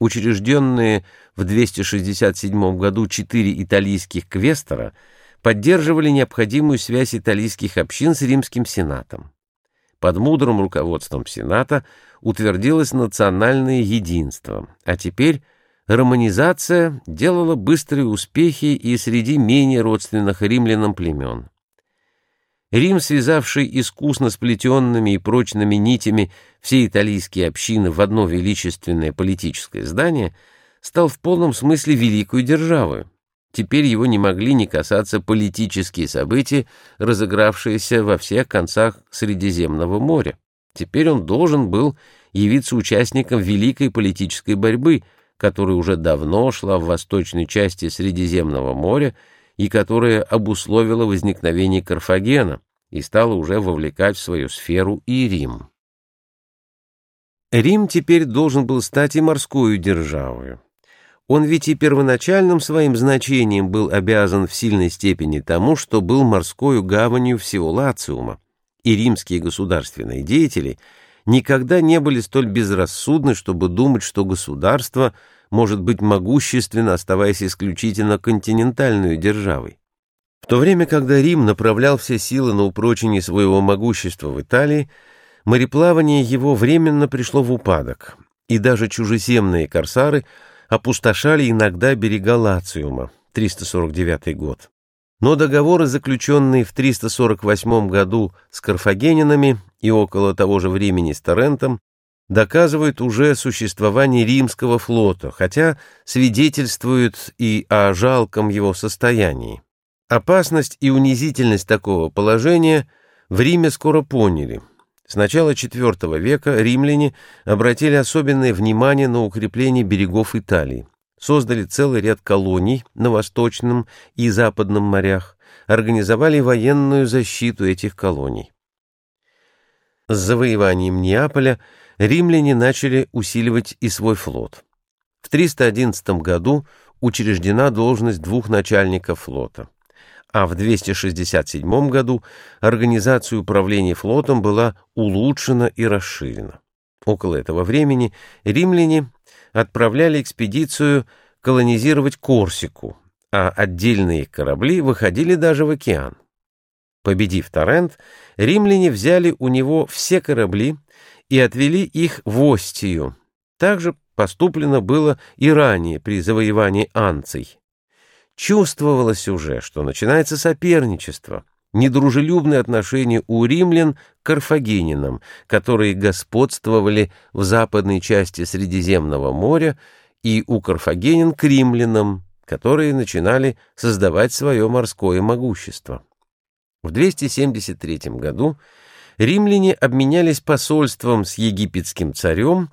Учрежденные в 267 году четыре итальянских квестора поддерживали необходимую связь итальянских общин с Римским Сенатом. Под мудрым руководством Сената утвердилось национальное единство, а теперь романизация делала быстрые успехи и среди менее родственных римлянам племен. Рим, связавший искусно сплетенными и прочными нитями все итальянские общины в одно величественное политическое здание, стал в полном смысле великой державой. Теперь его не могли не касаться политические события, разыгравшиеся во всех концах Средиземного моря. Теперь он должен был явиться участником великой политической борьбы, которая уже давно шла в восточной части Средиземного моря и которая обусловила возникновение Карфагена и стала уже вовлекать в свою сферу и Рим. Рим теперь должен был стать и морскую державой. Он ведь и первоначальным своим значением был обязан в сильной степени тому, что был морской гаванью всего Лациума, и римские государственные деятели никогда не были столь безрассудны, чтобы думать, что государство — может быть могущественно, оставаясь исключительно континентальной державой. В то время, когда Рим направлял все силы на упрочение своего могущества в Италии, мореплавание его временно пришло в упадок, и даже чужеземные корсары опустошали иногда берега Лациума, 349 год. Но договоры, заключенные в 348 году с карфагенинами и около того же времени с Торрентом, доказывают уже существование римского флота, хотя свидетельствуют и о жалком его состоянии. Опасность и унизительность такого положения в Риме скоро поняли. С начала IV века римляне обратили особенное внимание на укрепление берегов Италии, создали целый ряд колоний на Восточном и Западном морях, организовали военную защиту этих колоний. С завоеванием Неаполя римляне начали усиливать и свой флот. В 311 году учреждена должность двух начальников флота, а в 267 году организация управления флотом была улучшена и расширена. Около этого времени римляне отправляли экспедицию колонизировать Корсику, а отдельные корабли выходили даже в океан. Победив Торрент, римляне взяли у него все корабли и отвели их в Остию. Также поступлено было и ранее при завоевании Анций. Чувствовалось уже, что начинается соперничество, недружелюбные отношения у римлян к карфагенинам, которые господствовали в западной части Средиземного моря, и у карфагенин к римлянам, которые начинали создавать свое морское могущество. В 273 году римляне обменялись посольством с египетским царем,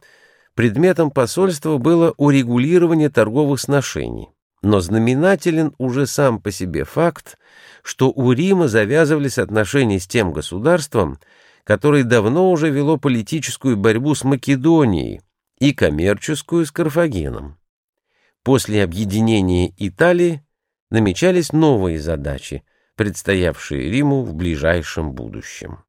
предметом посольства было урегулирование торговых сношений. Но знаменателен уже сам по себе факт, что у Рима завязывались отношения с тем государством, которое давно уже вело политическую борьбу с Македонией и коммерческую с Карфагеном. После объединения Италии намечались новые задачи, предстоявшие Риму в ближайшем будущем.